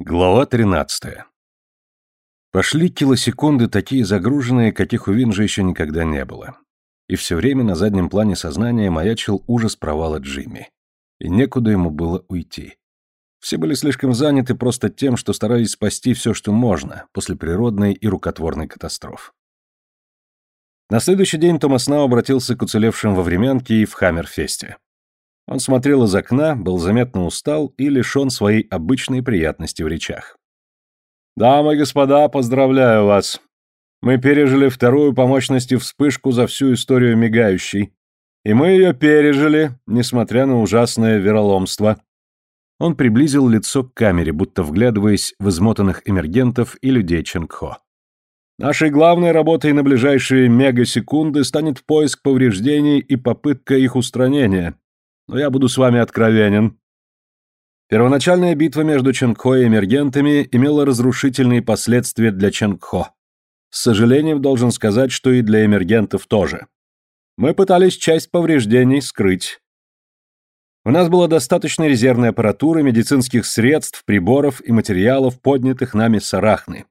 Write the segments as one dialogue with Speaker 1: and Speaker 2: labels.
Speaker 1: Глава 13. Пошли килосекунды, такие загруженные, каких у Винжа еще никогда не было. И все время на заднем плане сознания маячил ужас провала Джимми. И некуда ему было уйти. Все были слишком заняты просто тем, что старались спасти все, что можно, после природной и рукотворной катастроф. На следующий день Томас Нау обратился к уцелевшим во временке и в Хаммерфесте. Он смотрел из окна, был заметно устал и лишен своей обычной приятности в речах. «Дамы и господа, поздравляю вас. Мы пережили вторую по мощности вспышку за всю историю мигающей. И мы ее пережили, несмотря на ужасное вероломство». Он приблизил лицо к камере, будто вглядываясь в измотанных эмергентов и людей Ченгхо. Нашей главной работой на ближайшие мегасекунды станет поиск повреждений и попытка их устранения, но я буду с вами откровенен. Первоначальная битва между Ченгхо и эмергентами имела разрушительные последствия для Ченгхо. С сожалением должен сказать, что и для эмергентов тоже. Мы пытались часть повреждений скрыть. У нас было достаточно резервной аппаратуры, медицинских средств, приборов и материалов, поднятых нами с Арахны.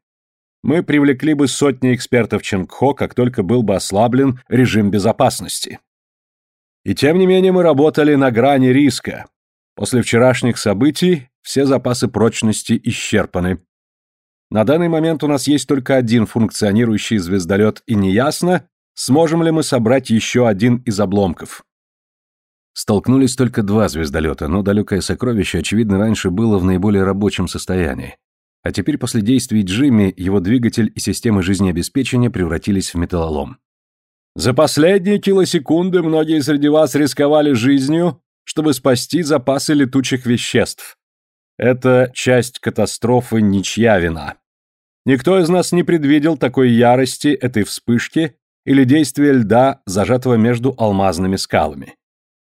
Speaker 1: Мы привлекли бы сотни экспертов Ченгхо, как только был бы ослаблен режим безопасности. И тем не менее мы работали на грани риска. После вчерашних событий все запасы прочности исчерпаны. На данный момент у нас есть только один функционирующий звездолет, и неясно, сможем ли мы собрать еще один из обломков. Столкнулись только два звездолета, но далекое сокровище, очевидно, раньше было в наиболее рабочем состоянии. А теперь после действий Джимми его двигатель и системы жизнеобеспечения превратились в металлолом. За последние килосекунды многие среди вас рисковали жизнью, чтобы спасти запасы летучих веществ. Это часть катастрофы ничья вина. Никто из нас не предвидел такой ярости этой вспышки или действия льда, зажатого между алмазными скалами.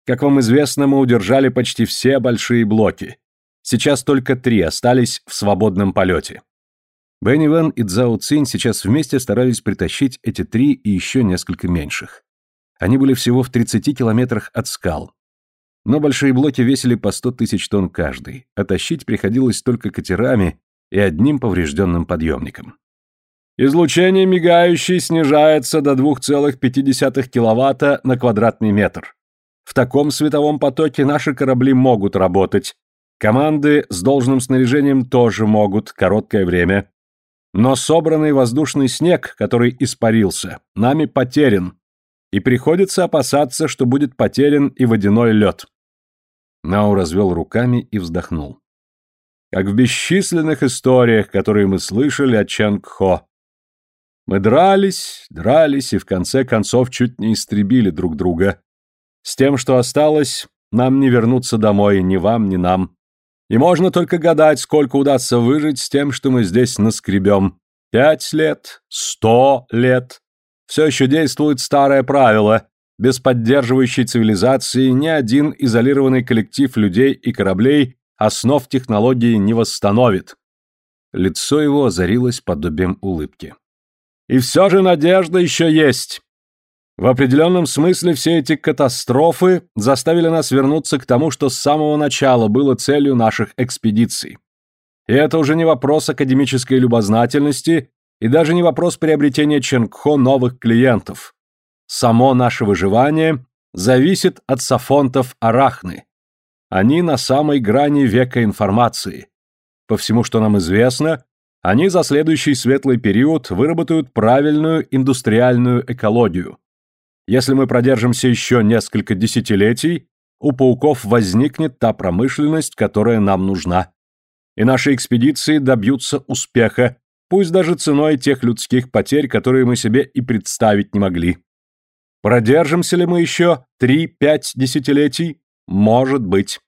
Speaker 1: Как вам известно, мы удержали почти все большие блоки. Сейчас только три остались в свободном полете. Бенни Ван и Цзао Цинь сейчас вместе старались притащить эти три и еще несколько меньших. Они были всего в 30 километрах от скал. Но большие блоки весили по 100 тысяч тонн каждый, а тащить приходилось только катерами и одним поврежденным подъемником. Излучение мигающей снижается до 2,5 киловатта на квадратный метр. В таком световом потоке наши корабли могут работать. Команды с должным снаряжением тоже могут, короткое время. Но собранный воздушный снег, который испарился, нами потерян, и приходится опасаться, что будет потерян и водяной лед. Нау развел руками и вздохнул. Как в бесчисленных историях, которые мы слышали от Чангхо. Мы дрались, дрались и в конце концов чуть не истребили друг друга. С тем, что осталось, нам не вернуться домой, ни вам, ни нам. И можно только гадать, сколько удастся выжить с тем, что мы здесь наскребем. Пять лет? Сто лет? Все еще действует старое правило. Без поддерживающей цивилизации ни один изолированный коллектив людей и кораблей основ технологии не восстановит. Лицо его озарилось подобием улыбки. И все же надежда еще есть. В определенном смысле все эти катастрофы заставили нас вернуться к тому, что с самого начала было целью наших экспедиций. И это уже не вопрос академической любознательности и даже не вопрос приобретения Ченгхо новых клиентов. Само наше выживание зависит от сафонтов Арахны. Они на самой грани века информации. По всему, что нам известно, они за следующий светлый период выработают правильную индустриальную экологию, если мы продержимся еще несколько десятилетий, у пауков возникнет та промышленность, которая нам нужна. И наши экспедиции добьются успеха, пусть даже ценой тех людских потерь, которые мы себе и представить не могли. Продержимся ли мы еще три-пять десятилетий? Может быть.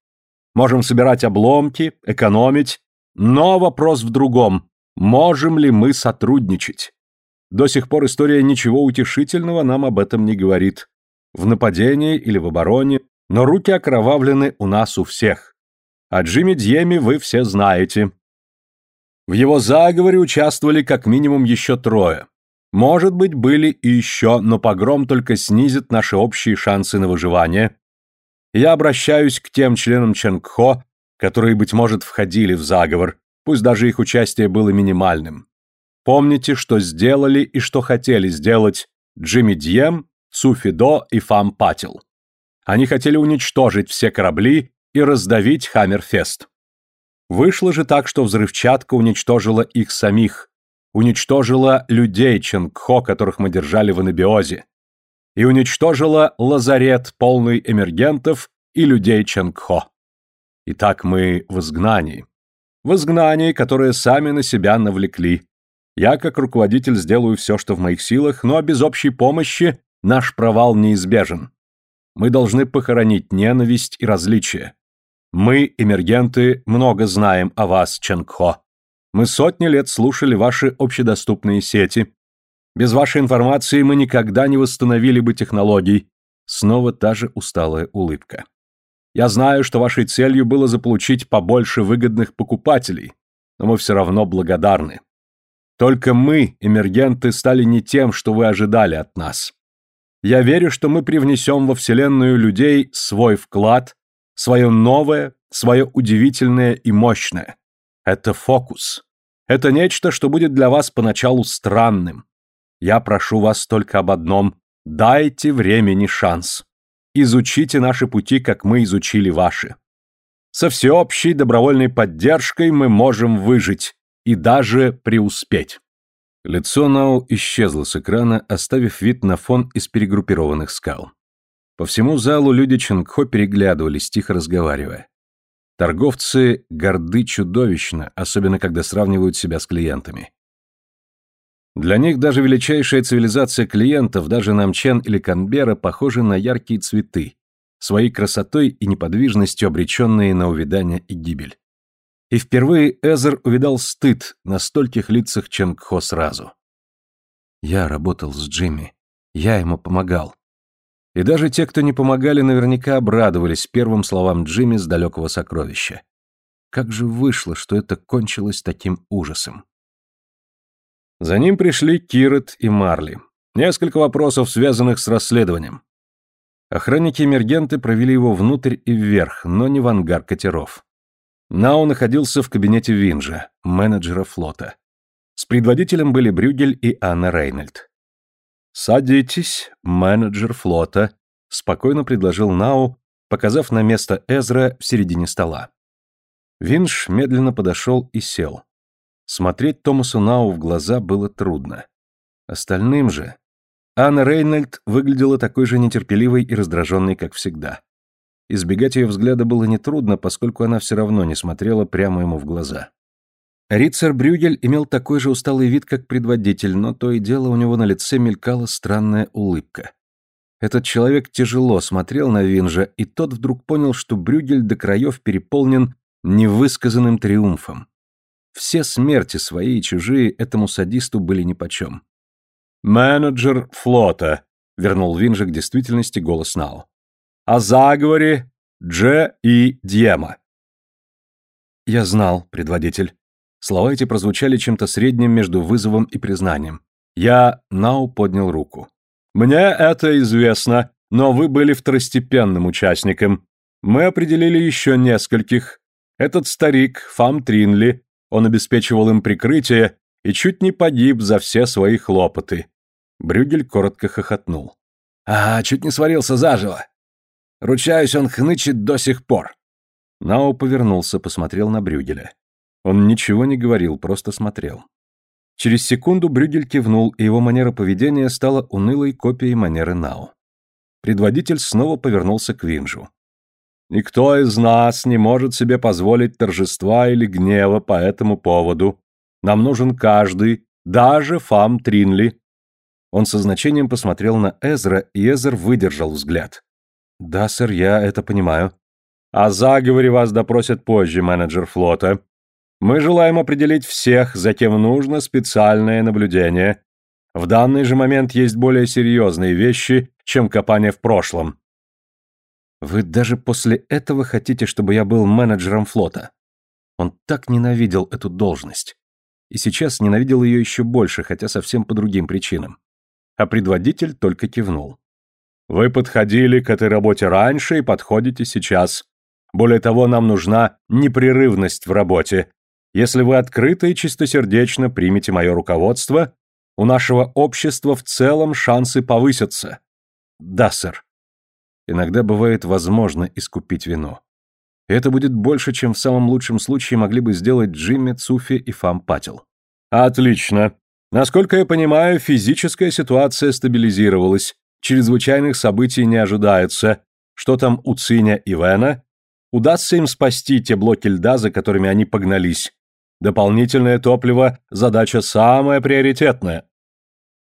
Speaker 1: Можем собирать обломки, экономить, но вопрос в другом. Можем ли мы сотрудничать? До сих пор история ничего утешительного нам об этом не говорит. В нападении или в обороне, но руки окровавлены у нас у всех. О Джимми Дьеми вы все знаете. В его заговоре участвовали как минимум еще трое. Может быть, были и еще, но погром только снизит наши общие шансы на выживание. Я обращаюсь к тем членам Ченгхо, которые, быть может, входили в заговор, пусть даже их участие было минимальным. Помните, что сделали и что хотели сделать Джимми Дьем, Цуфидо и Фам Патил. Они хотели уничтожить все корабли и раздавить Хаммерфест. Вышло же так, что взрывчатка уничтожила их самих, уничтожила людей Ченгхо, которых мы держали в анабиозе, и уничтожила лазарет, полный эмергентов и людей Ченгхо. Итак, мы в изгнании. В изгнании, которое сами на себя навлекли. Я, как руководитель, сделаю все, что в моих силах, но без общей помощи наш провал неизбежен. Мы должны похоронить ненависть и различия. Мы, эмергенты, много знаем о вас, Ченгхо. Мы сотни лет слушали ваши общедоступные сети. Без вашей информации мы никогда не восстановили бы технологий. Снова та же усталая улыбка. Я знаю, что вашей целью было заполучить побольше выгодных покупателей, но мы все равно благодарны. Только мы, эмергенты, стали не тем, что вы ожидали от нас. Я верю, что мы привнесем во Вселенную людей свой вклад, свое новое, свое удивительное и мощное. Это фокус. Это нечто, что будет для вас поначалу странным. Я прошу вас только об одном – дайте времени шанс. Изучите наши пути, как мы изучили ваши. Со всеобщей добровольной поддержкой мы можем выжить и даже преуспеть. Лицо Нау исчезло с экрана, оставив вид на фон из перегруппированных скал. По всему залу люди Ченгхо переглядывались, тихо разговаривая. Торговцы горды чудовищно, особенно когда сравнивают себя с клиентами. Для них даже величайшая цивилизация клиентов, даже Намчен или Канбера, похожа на яркие цветы, своей красотой и неподвижностью обреченные на увядание и гибель. И впервые Эзер увидал стыд на стольких лицах Ченгхо сразу. Я работал с Джимми. Я ему помогал. И даже те, кто не помогали, наверняка обрадовались первым словам Джимми с далекого сокровища. Как же вышло, что это кончилось таким ужасом? За ним пришли Кирет и Марли. Несколько вопросов, связанных с расследованием. Охранники-эмергенты провели его внутрь и вверх, но не в ангар катеров. Нау находился в кабинете Винжа, менеджера флота. С предводителем были Брюгель и Анна Рейнольд. «Садитесь, менеджер флота», — спокойно предложил Нау, показав на место Эзра в середине стола. Винж медленно подошел и сел. Смотреть Томасу Нау в глаза было трудно. Остальным же... Анна Рейнольд выглядела такой же нетерпеливой и раздраженной, как всегда. Избегать ее взгляда было нетрудно, поскольку она все равно не смотрела прямо ему в глаза. Рицер Брюгель имел такой же усталый вид, как предводитель, но то и дело у него на лице мелькала странная улыбка. Этот человек тяжело смотрел на Винжа, и тот вдруг понял, что Брюгель до краев переполнен невысказанным триумфом. Все смерти свои и чужие этому садисту были нипочем. «Менеджер флота», — вернул Винжа к действительности голос Нау о заговоре Дже и Дьема. Я знал, предводитель. Слова эти прозвучали чем-то средним между вызовом и признанием. Я, Нау, поднял руку. Мне это известно, но вы были второстепенным участником. Мы определили еще нескольких. Этот старик, Фам Тринли, он обеспечивал им прикрытие и чуть не погиб за все свои хлопоты. Брюгель коротко хохотнул. «А, чуть не сварился заживо. Ручаюсь, он хнычет до сих пор. Нао повернулся, посмотрел на Брюгеля. Он ничего не говорил, просто смотрел. Через секунду Брюгель кивнул, и его манера поведения стала унылой копией манеры Нао. Предводитель снова повернулся к Винжу. «Никто из нас не может себе позволить торжества или гнева по этому поводу. Нам нужен каждый, даже Фам Тринли». Он со значением посмотрел на Эзра, и Эзер выдержал взгляд. Да, сэр, я это понимаю. О заговоре вас допросят позже, менеджер флота. Мы желаем определить всех, затем нужно специальное наблюдение. В данный же момент есть более серьезные вещи, чем копание в прошлом. Вы даже после этого хотите, чтобы я был менеджером флота? Он так ненавидел эту должность. И сейчас ненавидел ее еще больше, хотя совсем по другим причинам. А предводитель только кивнул. Вы подходили к этой работе раньше и подходите сейчас. Более того, нам нужна непрерывность в работе. Если вы открыто и чистосердечно примете мое руководство, у нашего общества в целом шансы повысятся. Да, сэр. Иногда бывает возможно искупить вину. Это будет больше, чем в самом лучшем случае могли бы сделать Джимми, Цуфи и Фам Патил. Отлично. Насколько я понимаю, физическая ситуация стабилизировалась, чрезвычайных событий не ожидается. Что там у Циня и Вена? Удастся им спасти те блоки льда, за которыми они погнались. Дополнительное топливо – задача самая приоритетная.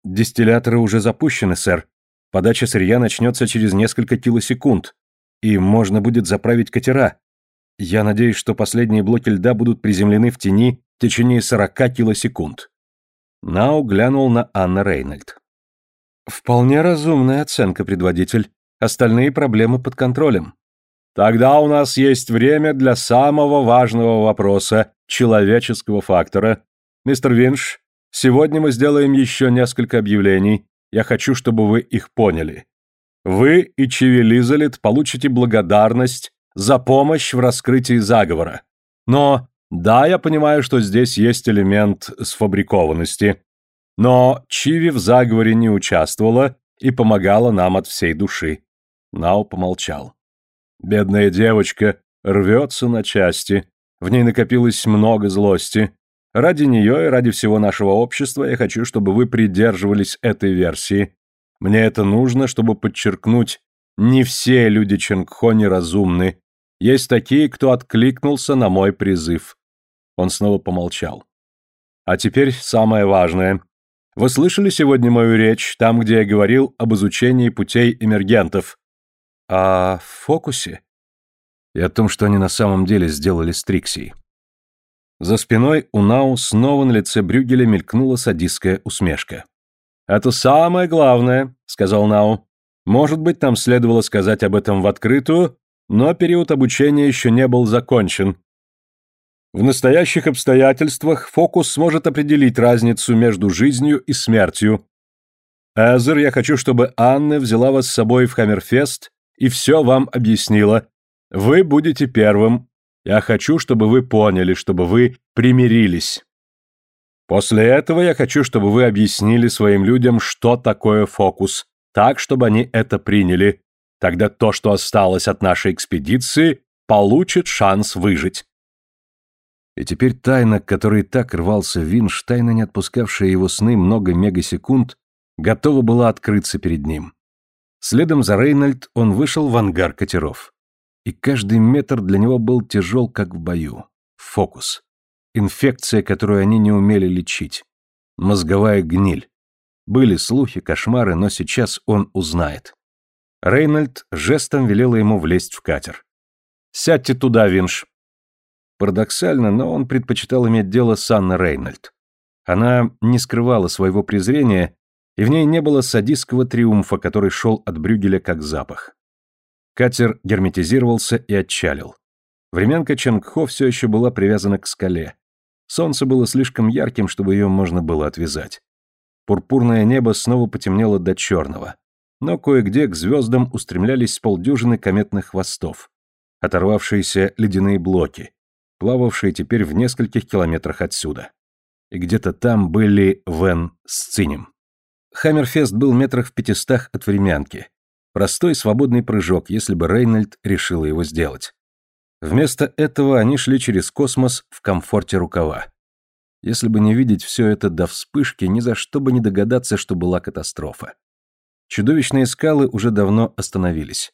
Speaker 1: Дистилляторы уже запущены, сэр. Подача сырья начнется через несколько килосекунд. И можно будет заправить катера. Я надеюсь, что последние блоки льда будут приземлены в тени в течение 40 килосекунд. Нау глянул на Анна Рейнольд. Вполне разумная оценка, предводитель. Остальные проблемы под контролем. Тогда у нас есть время для самого важного вопроса человеческого фактора. Мистер Винш, сегодня мы сделаем еще несколько объявлений. Я хочу, чтобы вы их поняли. Вы и Чиви Лизалит получите благодарность за помощь в раскрытии заговора. Но, да, я понимаю, что здесь есть элемент сфабрикованности. Но Чиви в заговоре не участвовала и помогала нам от всей души. Нау помолчал. Бедная девочка рвется на части. В ней накопилось много злости. Ради нее и ради всего нашего общества я хочу, чтобы вы придерживались этой версии. Мне это нужно, чтобы подчеркнуть, не все люди Ченгхо неразумны. Есть такие, кто откликнулся на мой призыв. Он снова помолчал. А теперь самое важное. Вы слышали сегодня мою речь, там, где я говорил об изучении путей эмергентов? О фокусе? И о том, что они на самом деле сделали с Триксией. За спиной у Нау снова на лице Брюгеля мелькнула садистская усмешка. «Это самое главное», — сказал Нау. «Может быть, нам следовало сказать об этом в открытую, но период обучения еще не был закончен. В настоящих обстоятельствах фокус сможет определить разницу между жизнью и смертью. Эзер, я хочу, чтобы Анна взяла вас с собой в Хаммерфест и все вам объяснила. Вы будете первым. Я хочу, чтобы вы поняли, чтобы вы примирились. После этого я хочу, чтобы вы объяснили своим людям, что такое фокус, так, чтобы они это приняли. Тогда то, что осталось от нашей экспедиции, получит шанс выжить. И теперь тайна, к которой так рвался Винш, тайна, не отпускавшая его сны много мегасекунд, готова была открыться перед ним. Следом за Рейнольд он вышел в ангар катеров. И каждый метр для него был тяжел, как в бою. Фокус. Инфекция, которую они не умели лечить. Мозговая гниль. Были слухи, кошмары, но сейчас он узнает. Рейнольд жестом велела ему влезть в катер. «Сядьте туда, Винш». Парадоксально, но он предпочитал иметь дело с Анной Рейнольд. Она не скрывала своего презрения, и в ней не было садистского триумфа, который шел от Брюгеля как запах. Катер герметизировался и отчалил. Временка Чангхо все еще была привязана к скале. Солнце было слишком ярким, чтобы ее можно было отвязать. Пурпурное небо снова потемнело до черного но кое-где к звездам устремлялись полдюжины кометных хвостов, оторвавшиеся ледяные блоки, плававшие теперь в нескольких километрах отсюда. И где-то там были Вен с Цинем. Хаммерфест был метрах в пятистах от времянки. Простой свободный прыжок, если бы Рейнольд решила его сделать. Вместо этого они шли через космос в комфорте рукава. Если бы не видеть все это до вспышки, ни за что бы не догадаться, что была катастрофа. Чудовищные скалы уже давно остановились.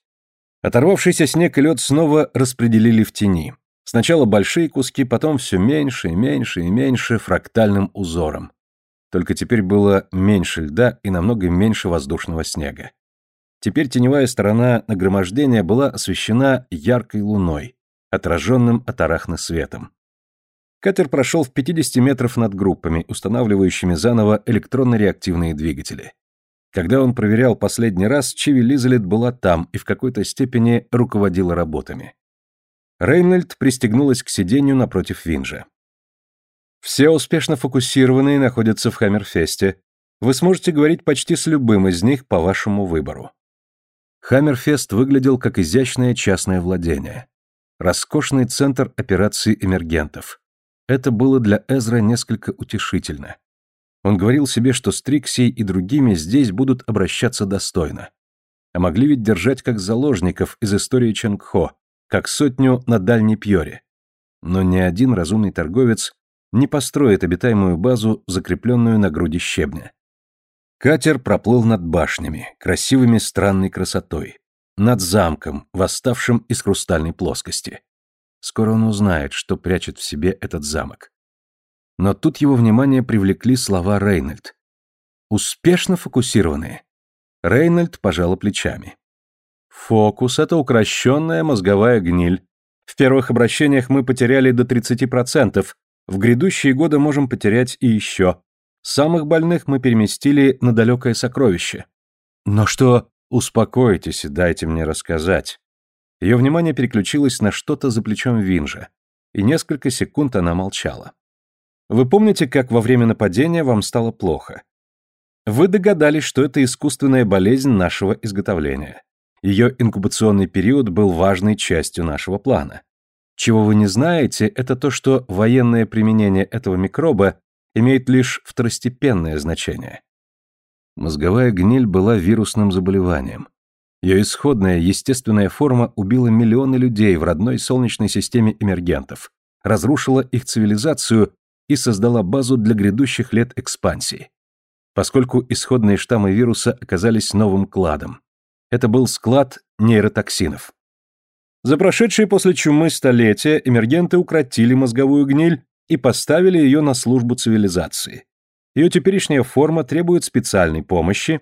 Speaker 1: Оторвавшийся снег и лед снова распределили в тени. Сначала большие куски, потом все меньше и меньше и меньше фрактальным узором. Только теперь было меньше льда и намного меньше воздушного снега. Теперь теневая сторона нагромождения была освещена яркой луной, отраженным от арахны светом. Катер прошел в 50 метров над группами, устанавливающими заново электронно-реактивные двигатели. Когда он проверял последний раз, Чиви Лизалет была там и в какой-то степени руководила работами. Рейнольд пристегнулась к сиденью напротив Винжа. «Все успешно фокусированные находятся в Хаммерфесте. Вы сможете говорить почти с любым из них по вашему выбору». Хаммерфест выглядел как изящное частное владение. Роскошный центр операций эмергентов. Это было для Эзра несколько утешительно. Он говорил себе, что с Триксией и другими здесь будут обращаться достойно. А могли ведь держать как заложников из истории Ченгхо, как сотню на Дальней Пьоре. Но ни один разумный торговец не построит обитаемую базу, закрепленную на груди щебня. Катер проплыл над башнями, красивыми странной красотой, над замком, восставшим из хрустальной плоскости. Скоро он узнает, что прячет в себе этот замок. Но тут его внимание привлекли слова Рейнольд. Успешно фокусированные. Рейнольд пожала плечами. Фокус — это укращенная мозговая гниль. В первых обращениях мы потеряли до 30%, в грядущие годы можем потерять и еще. Самых больных мы переместили на далекое сокровище. Но что... Успокойтесь и дайте мне рассказать. Ее внимание переключилось на что-то за плечом Винжа, и несколько секунд она молчала. Вы помните, как во время нападения вам стало плохо? Вы догадались, что это искусственная болезнь нашего изготовления. Ее инкубационный период был важной частью нашего плана. Чего вы не знаете, это то, что военное применение этого микроба имеет лишь второстепенное значение. Мозговая гниль была вирусным заболеванием. Ее исходная естественная форма убила миллионы людей в родной солнечной системе эмергентов, разрушила их цивилизацию и создала базу для грядущих лет экспансии. Поскольку исходные штаммы вируса оказались новым кладом. Это был склад нейротоксинов. За прошедшие после чумы столетия эмергенты укротили мозговую гниль и поставили ее на службу цивилизации. Ее теперешняя форма требует специальной помощи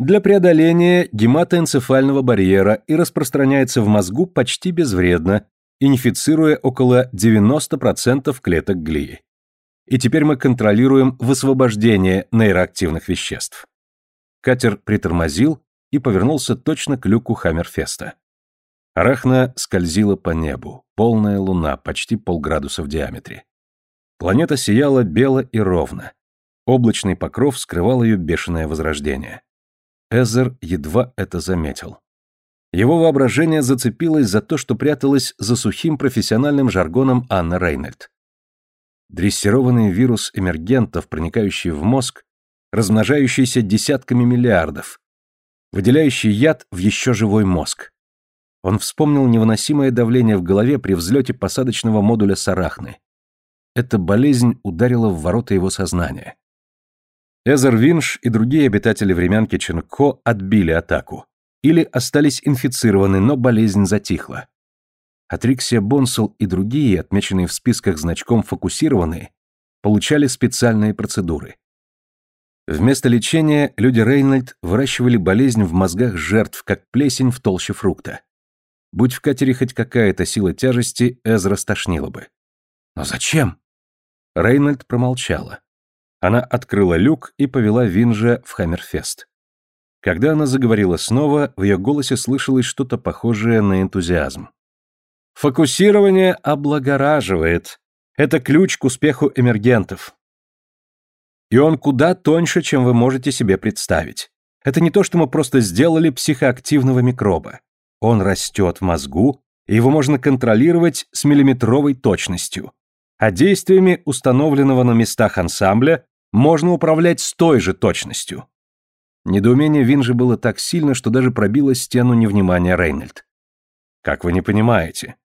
Speaker 1: для преодоления гематоэнцефального барьера и распространяется в мозгу почти безвредно, инфицируя около 90% клеток глии. И теперь мы контролируем высвобождение нейроактивных веществ. Катер притормозил и повернулся точно к люку Хаммерфеста. Арахна скользила по небу, полная луна, почти полградуса в диаметре. Планета сияла бело и ровно. Облачный покров скрывал ее бешеное возрождение. Эзер едва это заметил. Его воображение зацепилось за то, что пряталось за сухим профессиональным жаргоном Анны Рейнольд. Дрессированный вирус эмергентов, проникающий в мозг, размножающийся десятками миллиардов, выделяющий яд в еще живой мозг. Он вспомнил невыносимое давление в голове при взлете посадочного модуля Сарахны. Эта болезнь ударила в ворота его сознания. Эзер Винш и другие обитатели времянки Ченко отбили атаку. Или остались инфицированы, но болезнь затихла. Атриксия Бонсел и другие, отмеченные в списках значком «фокусированные», получали специальные процедуры. Вместо лечения люди Рейнольд выращивали болезнь в мозгах жертв, как плесень в толще фрукта. Будь в катере хоть какая-то сила тяжести, Эзра стошнило бы. Но зачем? Рейнольд промолчала. Она открыла люк и повела Винжа в Хаммерфест. Когда она заговорила снова, в ее голосе слышалось что-то похожее на энтузиазм. «Фокусирование облагораживает. Это ключ к успеху эмергентов. И он куда тоньше, чем вы можете себе представить. Это не то, что мы просто сделали психоактивного микроба. Он растет в мозгу, и его можно контролировать с миллиметровой точностью. А действиями установленного на местах ансамбля можно управлять с той же точностью. Недоумение Винжи было так сильно, что даже пробило стену невнимания Рейнольд. Как вы не понимаете?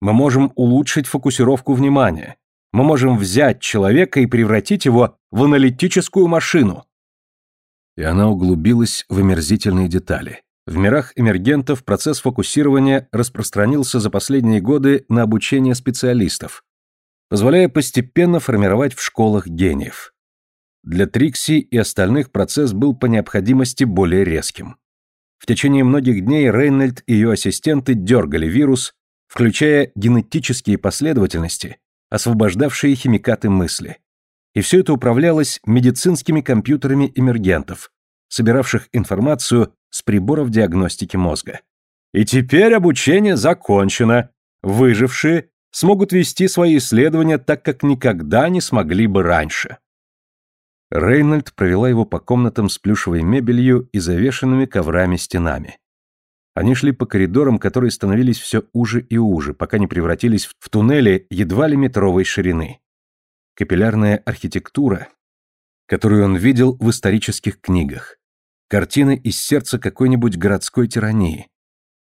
Speaker 1: Мы можем улучшить фокусировку внимания. Мы можем взять человека и превратить его в аналитическую машину. И она углубилась в омерзительные детали. В мирах эмергентов процесс фокусирования распространился за последние годы на обучение специалистов, позволяя постепенно формировать в школах гениев. Для Трикси и остальных процесс был по необходимости более резким. В течение многих дней Рейнольд и ее ассистенты дергали вирус, включая генетические последовательности, освобождавшие химикаты мысли. И все это управлялось медицинскими компьютерами эмергентов, собиравших информацию с приборов диагностики мозга. И теперь обучение закончено. Выжившие смогут вести свои исследования так, как никогда не смогли бы раньше. Рейнольд провела его по комнатам с плюшевой мебелью и завешенными коврами стенами. Они шли по коридорам, которые становились все уже и уже, пока не превратились в туннели едва ли метровой ширины. Капиллярная архитектура, которую он видел в исторических книгах. Картины из сердца какой-нибудь городской тирании.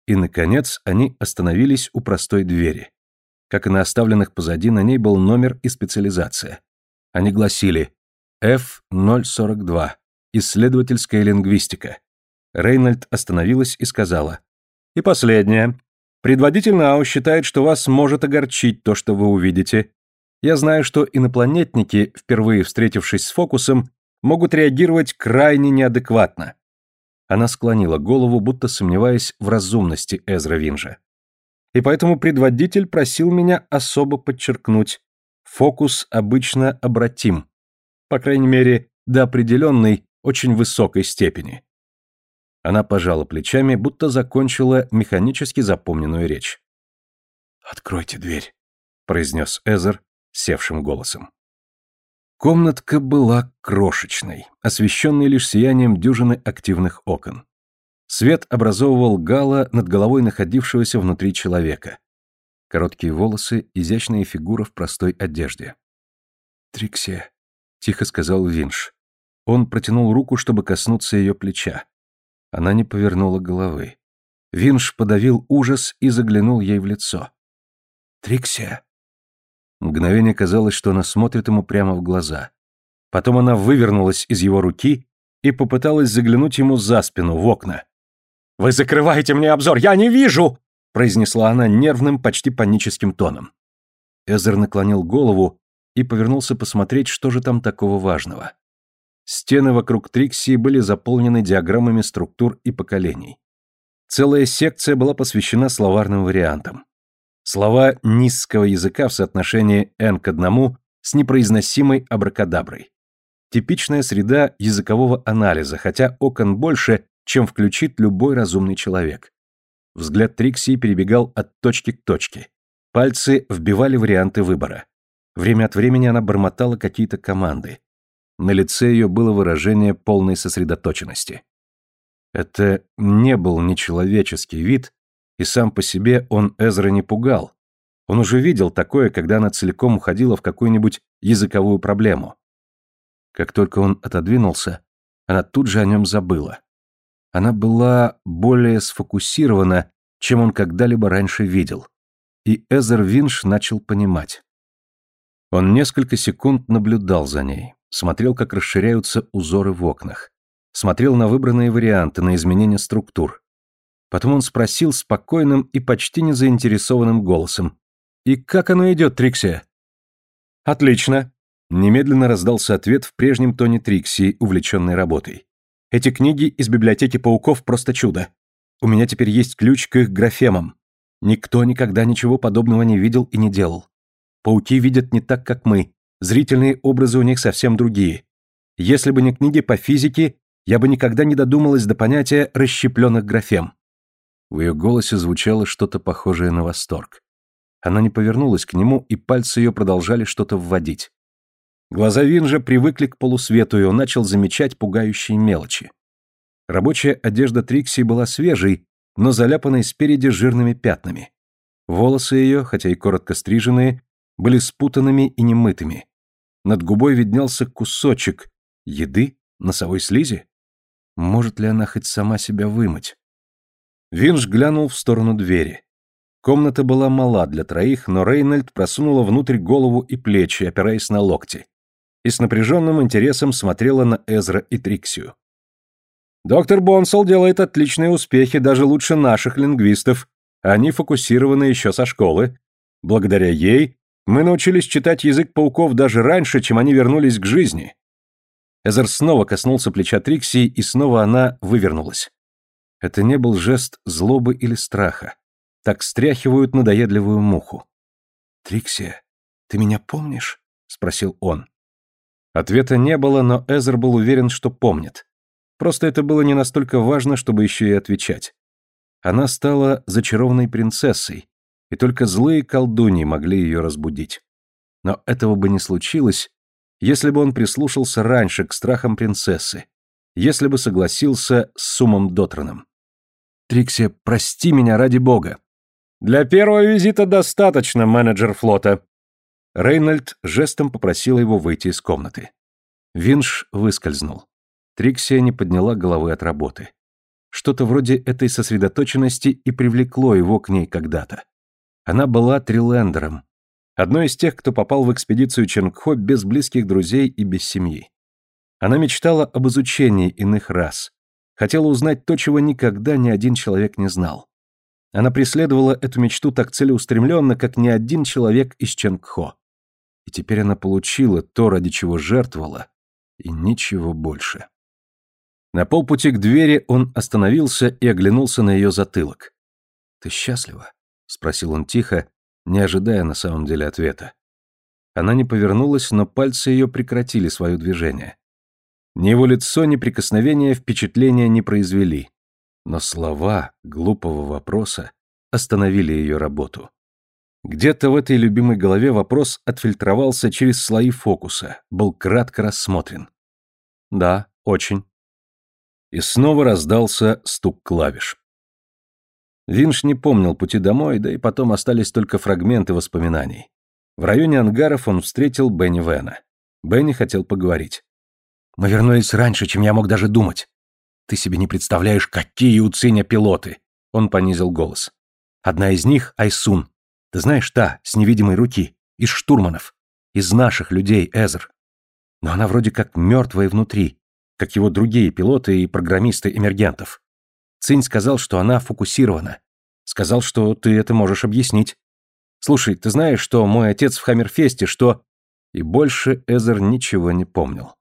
Speaker 1: И, наконец, они остановились у простой двери. Как и на оставленных позади, на ней был номер и специализация. Они гласили F042. Исследовательская лингвистика. Рейнольд остановилась и сказала. «И последнее. Предводитель Нау считает, что вас может огорчить то, что вы увидите. Я знаю, что инопланетники, впервые встретившись с фокусом, могут реагировать крайне неадекватно». Она склонила голову, будто сомневаясь в разумности Эзра Винжа. «И поэтому предводитель просил меня особо подчеркнуть. Фокус обычно обратим. По крайней мере, до определенной, очень высокой степени. Она пожала плечами, будто закончила механически запомненную речь. «Откройте дверь», — произнес Эзер севшим голосом. Комнатка была крошечной, освещенной лишь сиянием дюжины активных окон. Свет образовывал гала над головой находившегося внутри человека. Короткие волосы, изящная фигура в простой одежде. «Триксия», — тихо сказал Винш. Он протянул руку, чтобы коснуться ее плеча. Она не повернула головы. Винш подавил ужас и заглянул ей в лицо. «Триксия!» Мгновение казалось, что она смотрит ему прямо в глаза. Потом она вывернулась из его руки и попыталась заглянуть ему за спину, в окна. «Вы закрываете мне обзор! Я не вижу!» произнесла она нервным, почти паническим тоном. Эзер наклонил голову и повернулся посмотреть, что же там такого важного. Стены вокруг Триксии были заполнены диаграммами структур и поколений. Целая секция была посвящена словарным вариантам. Слова низкого языка в соотношении n к одному с непроизносимой абракадаброй. Типичная среда языкового анализа, хотя окон больше, чем включит любой разумный человек. Взгляд Триксии перебегал от точки к точке. Пальцы вбивали варианты выбора. Время от времени она бормотала какие-то команды. На лице ее было выражение полной сосредоточенности. Это не был нечеловеческий вид, и сам по себе он Эзра не пугал. Он уже видел такое, когда она целиком уходила в какую-нибудь языковую проблему. Как только он отодвинулся, она тут же о нем забыла. Она была более сфокусирована, чем он когда-либо раньше видел. И Эзер Винш начал понимать. Он несколько секунд наблюдал за ней смотрел, как расширяются узоры в окнах, смотрел на выбранные варианты, на изменение структур. Потом он спросил спокойным и почти незаинтересованным голосом. «И как оно идет, Триксия?» «Отлично!» Немедленно раздался ответ в прежнем тоне Триксии, увлеченной работой. «Эти книги из библиотеки пауков просто чудо. У меня теперь есть ключ к их графемам. Никто никогда ничего подобного не видел и не делал. Пауки видят не так, как мы, Зрительные образы у них совсем другие. Если бы не книги по физике, я бы никогда не додумалась до понятия расщепленных графем. В ее голосе звучало что-то похожее на восторг. Она не повернулась к нему, и пальцы ее продолжали что-то вводить. Глаза Винжа привыкли к полусвету, и он начал замечать пугающие мелочи. Рабочая одежда Трикси была свежей, но заляпанной спереди жирными пятнами. Волосы ее, хотя и коротко стриженные, были спутанными и немытыми. Над губой виднелся кусочек еды, носовой слизи. Может ли она хоть сама себя вымыть? Винж глянул в сторону двери. Комната была мала для троих, но Рейнольд просунула внутрь голову и плечи, опираясь на локти, и с напряженным интересом смотрела на Эзра и Триксию. «Доктор Бонсол делает отличные успехи, даже лучше наших лингвистов. Они фокусированы еще со школы. Благодаря ей мы научились читать язык пауков даже раньше, чем они вернулись к жизни. Эзер снова коснулся плеча Трикси, и снова она вывернулась. Это не был жест злобы или страха. Так стряхивают надоедливую муху. «Триксия, ты меня помнишь?» — спросил он. Ответа не было, но Эзер был уверен, что помнит. Просто это было не настолько важно, чтобы еще и отвечать. Она стала зачарованной принцессой, и только злые колдуньи могли ее разбудить. Но этого бы не случилось, если бы он прислушался раньше к страхам принцессы, если бы согласился с Сумом Дотроном. Трикси, прости меня ради бога».
Speaker 2: «Для первого визита достаточно, менеджер флота».
Speaker 1: Рейнольд жестом попросил его выйти из комнаты. Винш выскользнул. Триксия не подняла головы от работы. Что-то вроде этой сосредоточенности и привлекло его к ней когда-то. Она была трилендером, одной из тех, кто попал в экспедицию Ченгхо без близких друзей и без семьи. Она мечтала об изучении иных рас, хотела узнать то, чего никогда ни один человек не знал. Она преследовала эту мечту так целеустремленно, как ни один человек из Ченгхо. И теперь она получила то, ради чего жертвовала, и ничего больше. На полпути к двери он остановился и оглянулся на ее затылок. «Ты счастлива?» — спросил он тихо, не ожидая на самом деле ответа. Она не повернулась, но пальцы ее прекратили свое движение. Ни его лицо, ни прикосновения впечатления не произвели. Но слова глупого вопроса остановили ее работу. Где-то в этой любимой голове вопрос отфильтровался через слои фокуса, был кратко рассмотрен. «Да, очень», и снова раздался стук клавиш. Винш не помнил пути домой, да и потом остались только фрагменты воспоминаний. В районе ангаров он встретил Бенни Вена. Бенни хотел поговорить. «Мы вернулись раньше, чем я мог даже думать. Ты себе не представляешь, какие у Циня пилоты!» Он понизил голос. «Одна из них — Айсун. Ты знаешь, та, с невидимой руки, из штурманов, из наших людей, Эзер. Но она вроде как мертвая внутри, как его другие пилоты и программисты эмергентов. Цинь сказал, что она фокусирована. Сказал, что ты это можешь объяснить. Слушай, ты знаешь, что мой отец в Хаммерфесте, что... И больше Эзер ничего не помнил.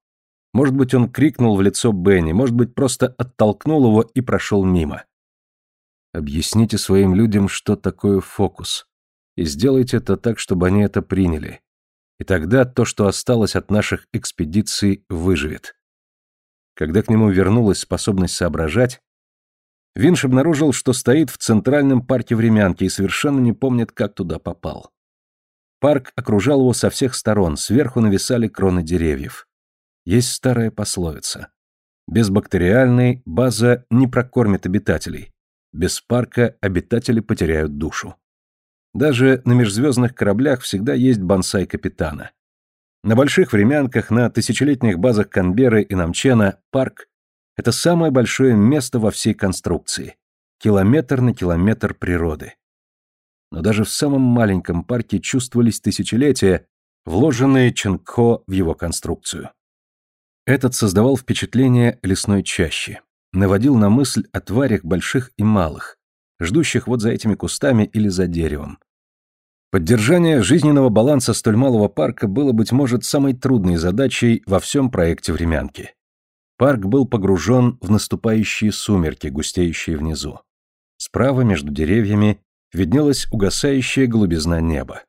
Speaker 1: Может быть, он крикнул в лицо Бенни, может быть, просто оттолкнул его и прошел мимо. Объясните своим людям, что такое фокус. И сделайте это так, чтобы они это приняли. И тогда то, что осталось от наших экспедиций, выживет. Когда к нему вернулась способность соображать, Винш обнаружил, что стоит в центральном парке времянки и совершенно не помнит, как туда попал. Парк окружал его со всех сторон, сверху нависали кроны деревьев. Есть старая пословица. Безбактериальный база не прокормит обитателей. Без парка обитатели потеряют душу. Даже на межзвездных кораблях всегда есть бонсай капитана. На больших времянках, на тысячелетних базах Канберы и Намчена парк – это самое большое место во всей конструкции. Километр на километр природы. Но даже в самом маленьком парке чувствовались тысячелетия, вложенные Ченко в его конструкцию. Этот создавал впечатление лесной чащи, наводил на мысль о тварях больших и малых, ждущих вот за этими кустами или за деревом, Поддержание жизненного баланса столь малого парка было, быть может, самой трудной задачей во всем проекте «Времянки». Парк был погружен в наступающие сумерки, густеющие внизу. Справа, между деревьями, виднелась угасающая голубизна неба.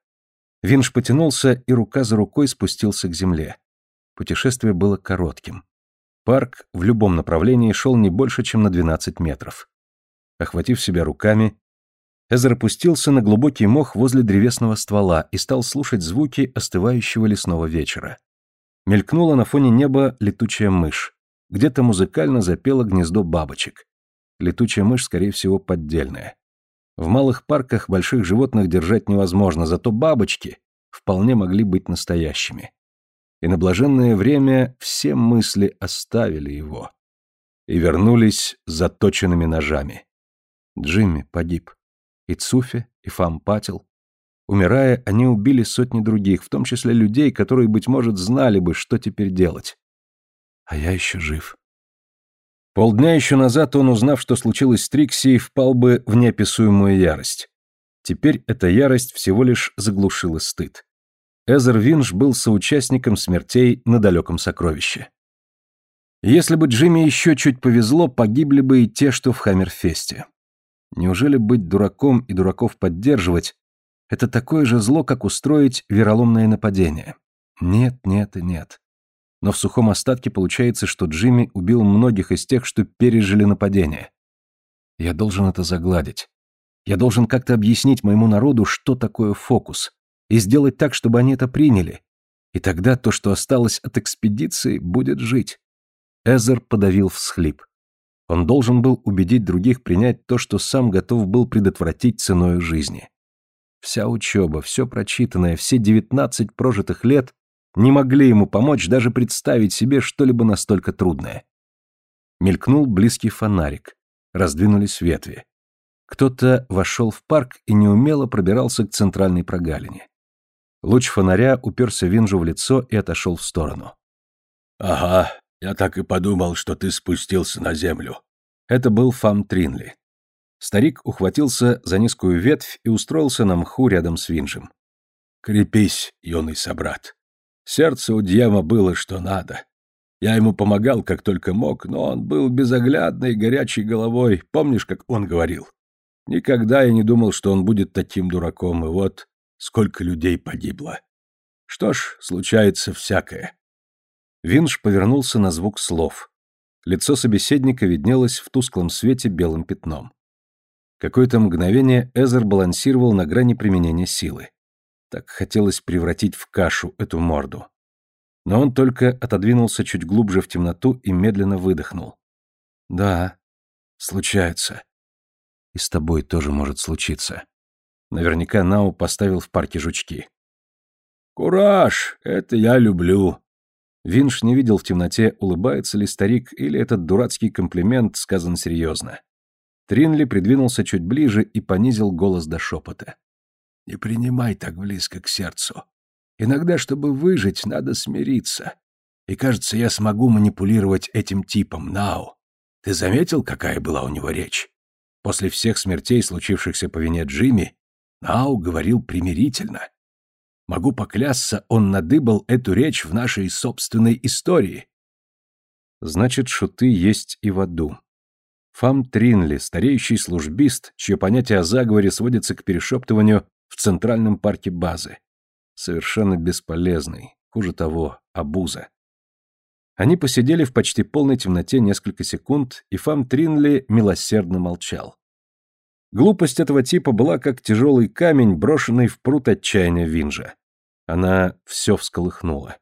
Speaker 1: Винш потянулся и рука за рукой спустился к земле. Путешествие было коротким. Парк в любом направлении шел не больше, чем на 12 метров. Охватив себя руками, Эзер опустился на глубокий мох возле древесного ствола и стал слушать звуки остывающего лесного вечера. Мелькнула на фоне неба летучая мышь. Где-то музыкально запело гнездо бабочек. Летучая мышь, скорее всего, поддельная. В малых парках больших животных держать невозможно, зато бабочки вполне могли быть настоящими. И на блаженное время все мысли оставили его и вернулись заточенными ножами. Джимми погиб и Цуфи, и Фам Патил. Умирая, они убили сотни других, в том числе людей, которые, быть может, знали бы, что теперь делать. А я еще жив. Полдня еще назад он, узнав, что случилось с Трикси, впал бы в неописуемую ярость. Теперь эта ярость всего лишь заглушила стыд. Эзер Винш был соучастником смертей на далеком сокровище. Если бы Джимми еще чуть повезло, погибли бы и те, что в Хаммерфесте. Неужели быть дураком и дураков поддерживать – это такое же зло, как устроить вероломное нападение? Нет, нет и нет. Но в сухом остатке получается, что Джимми убил многих из тех, что пережили нападение. Я должен это загладить. Я должен как-то объяснить моему народу, что такое фокус, и сделать так, чтобы они это приняли. И тогда то, что осталось от экспедиции, будет жить. Эзер подавил всхлип. Он должен был убедить других принять то, что сам готов был предотвратить ценой жизни. Вся учеба, все прочитанное, все девятнадцать прожитых лет не могли ему помочь даже представить себе что-либо настолько трудное. Мелькнул близкий фонарик, раздвинулись ветви. Кто-то вошел в парк и неумело пробирался к центральной прогалине. Луч фонаря уперся Винжу в лицо и отошел в сторону.
Speaker 3: «Ага, я так и подумал, что ты спустился на землю.
Speaker 1: Это был Фам Тринли. Старик ухватился за низкую ветвь и устроился на мху рядом с Винжем.
Speaker 3: Крепись, юный собрат. Сердце у Дьяма было что надо. Я ему помогал, как только мог, но он был безоглядной, горячей головой. Помнишь, как он говорил? Никогда я не думал, что он будет таким дураком, и вот сколько людей погибло. Что ж, случается всякое.
Speaker 1: Винш повернулся на звук слов. Лицо собеседника виднелось в тусклом свете белым пятном. Какое-то мгновение Эзер балансировал на грани применения силы. Так хотелось превратить в кашу эту морду. Но он только отодвинулся чуть глубже в темноту и медленно выдохнул. «Да, случается. И с тобой тоже может случиться». Наверняка Нау поставил в парке жучки.
Speaker 3: «Кураж! Это я люблю!»
Speaker 1: Винш не видел в темноте, улыбается ли старик, или этот дурацкий комплимент сказан серьезно. Тринли придвинулся чуть ближе и понизил голос до шепота.
Speaker 3: «Не принимай так близко к сердцу. Иногда, чтобы выжить, надо смириться. И кажется, я смогу манипулировать этим типом, Нау. Ты заметил, какая была у него речь? После всех смертей, случившихся по вине Джимми, Нау говорил примирительно. Могу поклясться, он надыбал эту речь в нашей собственной истории.
Speaker 1: Значит, шуты есть и в аду. Фам Тринли, стареющий службист, чье понятие о заговоре сводится к перешептыванию в центральном парке базы. Совершенно бесполезный, хуже того, обуза. Они посидели в почти полной темноте несколько секунд, и Фам Тринли милосердно молчал. Глупость этого типа была как тяжелый камень, брошенный в пруд отчаяния Винжа. Она все всколыхнула.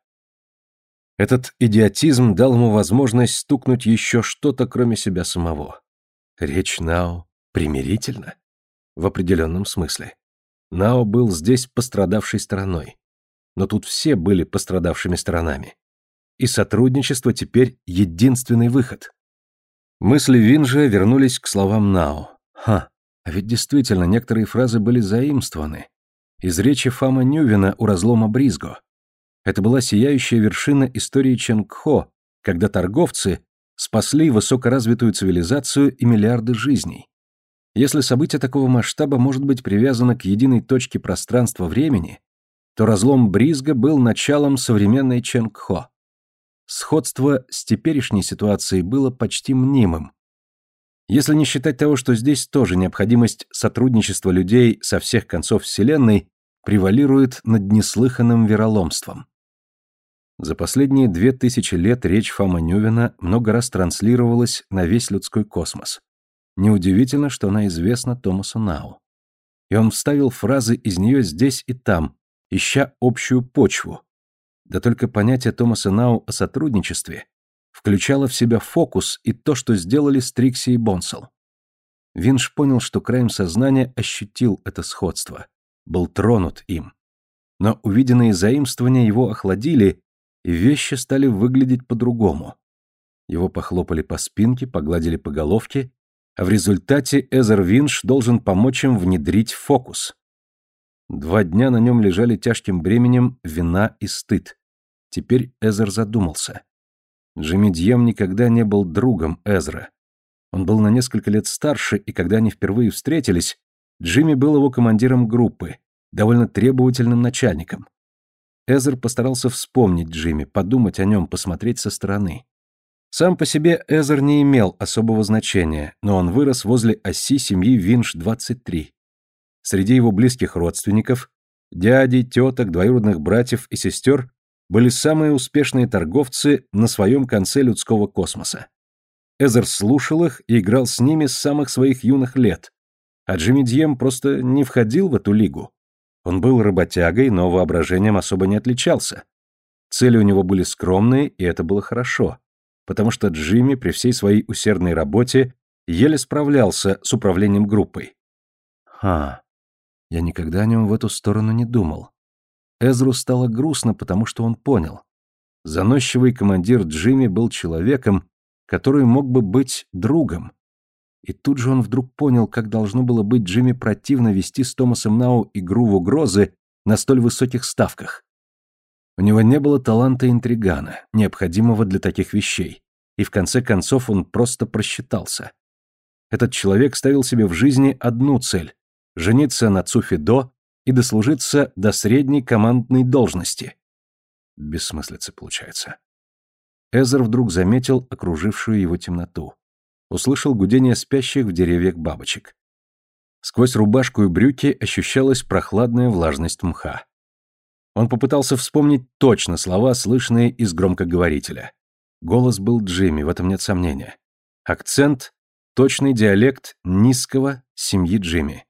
Speaker 1: Этот идиотизм дал ему возможность стукнуть еще что-то, кроме себя самого. Речь Нао примирительно? В определенном смысле. Нао был здесь пострадавшей стороной. Но тут все были пострадавшими сторонами. И сотрудничество теперь единственный выход. Мысли Винжа вернулись к словам Нао. Ха, а ведь действительно некоторые фразы были заимствованы из речи Фама Нювина у разлома Бризго. Это была сияющая вершина истории Ченгхо, когда торговцы спасли высокоразвитую цивилизацию и миллиарды жизней. Если событие такого масштаба может быть привязано к единой точке пространства-времени, то разлом Бризга был началом современной Ченгхо. Сходство с теперешней ситуацией было почти мнимым. Если не считать того, что здесь тоже необходимость сотрудничества людей со всех концов Вселенной превалирует над неслыханным вероломством. За последние две тысячи лет речь Фома Нювина много раз транслировалась на весь людской космос. Неудивительно, что она известна Томасу Нау. И он вставил фразы из нее здесь и там, ища общую почву. Да только понятие Томаса Нау о сотрудничестве включала в себя фокус и то, что сделали Стрикси и Бонсел. Винш понял, что краем сознания ощутил это сходство, был тронут им. Но увиденные заимствования его охладили, и вещи стали выглядеть по-другому. Его похлопали по спинке, погладили по головке, в результате Эзер Винш должен помочь им внедрить фокус. Два дня на нем лежали тяжким бременем вина и стыд. Теперь Эзер задумался. Джимми Дьем никогда не был другом Эзра. Он был на несколько лет старше, и когда они впервые встретились, Джимми был его командиром группы, довольно требовательным начальником. Эзер постарался вспомнить Джимми, подумать о нем, посмотреть со стороны. Сам по себе Эзер не имел особого значения, но он вырос возле оси семьи Винш-23. Среди его близких родственников, дядей, теток, двоюродных братьев и сестер были самые успешные торговцы на своем конце людского космоса. Эзер слушал их и играл с ними с самых своих юных лет, а Джимми Дьем просто не входил в эту лигу. Он был работягой, но воображением особо не отличался. Цели у него были скромные, и это было хорошо. Потому что Джимми при всей своей усердной работе еле справлялся с управлением группой. Ха, я никогда о нем в эту сторону не думал. Эзру стало грустно, потому что он понял. Заносчивый командир Джимми был человеком, который мог бы быть другом. И тут же он вдруг понял, как должно было быть Джимми противно вести с Томасом Нау игру в угрозы на столь высоких ставках. У него не было таланта интригана, необходимого для таких вещей, и в конце концов он просто просчитался. Этот человек ставил себе в жизни одну цель – жениться на Цуфи До и дослужиться до средней командной должности. Бессмыслица получается. Эзер вдруг заметил окружившую его темноту. Услышал гудение спящих в деревьях бабочек. Сквозь рубашку и брюки ощущалась прохладная влажность мха. Он попытался вспомнить точно слова, слышные из громкоговорителя. Голос был Джимми, в этом нет сомнения. Акцент — точный диалект низкого семьи Джимми.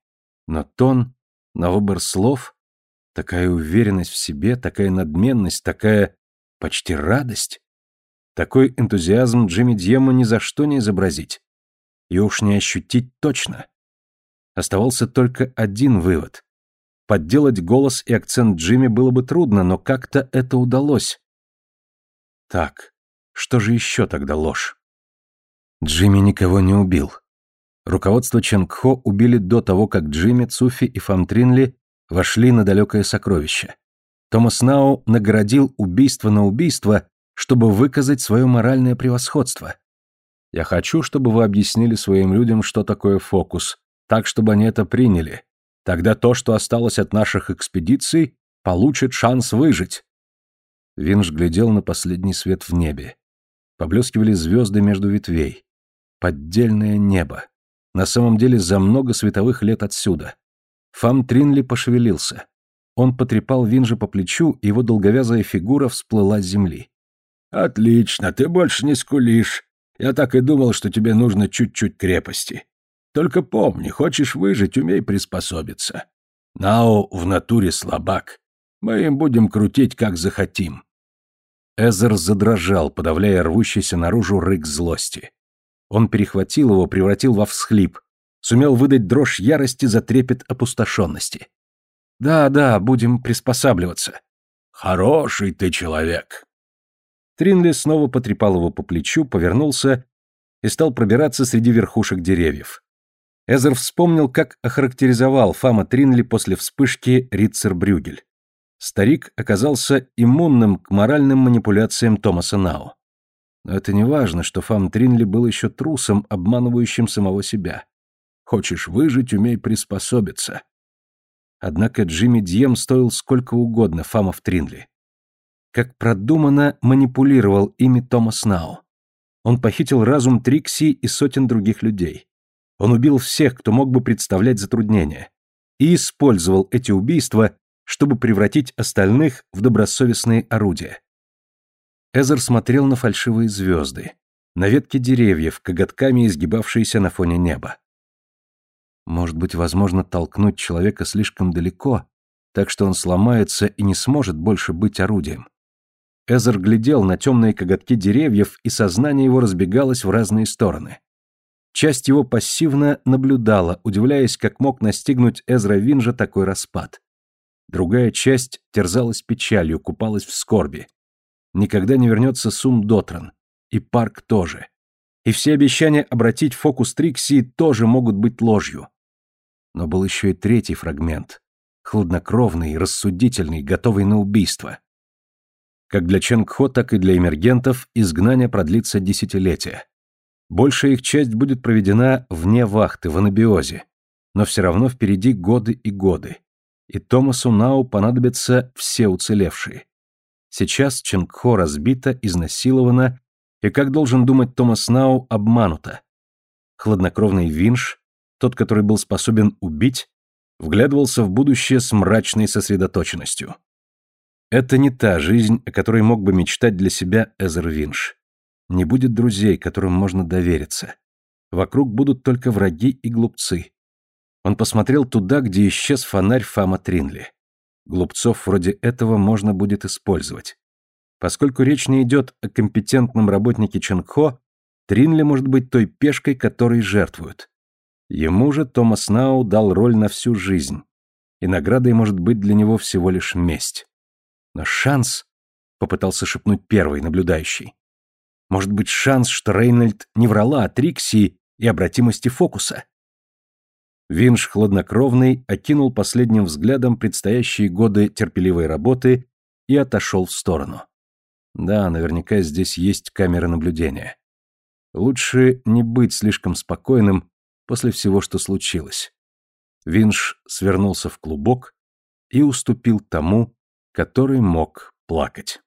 Speaker 1: Но тон, на выбор слов, такая уверенность в себе, такая надменность, такая почти радость. Такой энтузиазм Джимми Дьема ни за что не изобразить. И уж не ощутить точно. Оставался только один вывод. Подделать голос и акцент Джимми было бы трудно, но как-то это удалось. Так, что же еще тогда ложь? Джимми никого не убил. Руководство Ченгхо убили до того, как Джимми, Цуфи и Фамтринли вошли на далекое сокровище. Томас Нау наградил убийство на убийство чтобы выказать свое моральное превосходство. Я хочу, чтобы вы объяснили своим людям, что такое фокус, так, чтобы они это приняли. Тогда то, что осталось от наших экспедиций, получит шанс выжить. Винж глядел на последний свет в небе. Поблескивали звезды между ветвей. Поддельное небо. На самом деле за много световых лет отсюда. Фам Тринли пошевелился. Он потрепал Винжа по плечу, его долговязая фигура всплыла с земли. «Отлично, ты больше не скулишь. Я так и думал, что тебе нужно чуть-чуть крепости. Только помни, хочешь выжить, умей приспособиться. Нао в натуре слабак. Мы им будем крутить, как захотим». Эзер задрожал, подавляя рвущийся наружу рык злости. Он перехватил его, превратил во всхлип, сумел выдать дрожь ярости за трепет опустошенности. «Да, да, будем приспосабливаться». «Хороший ты человек», Тринли снова потрепал его по плечу, повернулся и стал пробираться среди верхушек деревьев. Эзер вспомнил, как охарактеризовал Фама Тринли после вспышки Ритцер-Брюгель. Старик оказался иммунным к моральным манипуляциям Томаса Нау. Но это не важно, что Фам Тринли был еще трусом, обманывающим самого себя. Хочешь выжить, умей приспособиться. Однако Джимми Дьем стоил сколько угодно Фамов Тринли как продуманно манипулировал ими Томас Нау. Он похитил разум Трикси и сотен других людей. Он убил всех, кто мог бы представлять затруднения, и использовал эти убийства, чтобы превратить остальных в добросовестные орудия. Эзер смотрел на фальшивые звезды, на ветки деревьев, коготками изгибавшиеся на фоне неба. Может быть, возможно толкнуть человека слишком далеко, так что он сломается и не сможет больше быть орудием. Эзер глядел на темные коготки деревьев, и сознание его разбегалось в разные стороны. Часть его пассивно наблюдала, удивляясь, как мог настигнуть Эзра Винжа такой распад. Другая часть терзалась печалью, купалась в скорби. Никогда не вернется Сум Дотран. И Парк тоже. И все обещания обратить фокус Трикси тоже могут быть ложью. Но был еще и третий фрагмент. Хладнокровный, рассудительный, готовый на убийство. Как для Ченгхо, так и для эмергентов изгнание продлится десятилетия. Большая их часть будет проведена вне вахты, в анабиозе. Но все равно впереди годы и годы. И Томасу Нау понадобятся все уцелевшие. Сейчас Ченгхо разбита, изнасилована, и, как должен думать Томас Нау, обманута. Хладнокровный Винш, тот, который был способен убить, вглядывался в будущее с мрачной сосредоточенностью. Это не та жизнь, о которой мог бы мечтать для себя Эзер Винш. Не будет друзей, которым можно довериться. Вокруг будут только враги и глупцы. Он посмотрел туда, где исчез фонарь Фама Тринли. Глупцов вроде этого можно будет использовать. Поскольку речь не идет о компетентном работнике Ченгхо, Тринли может быть той пешкой, которой жертвуют. Ему же Томас Нау дал роль на всю жизнь, и наградой может быть для него всего лишь месть. Но шанс, — попытался шепнуть первый наблюдающий, — может быть шанс, что Рейнольд не врала о Трикси и обратимости фокуса. Винш хладнокровный окинул последним взглядом предстоящие годы терпеливой работы и отошел в сторону. Да, наверняка здесь есть камеры наблюдения. Лучше не быть слишком спокойным после всего, что случилось. Винш свернулся в клубок и уступил тому, который мог плакать.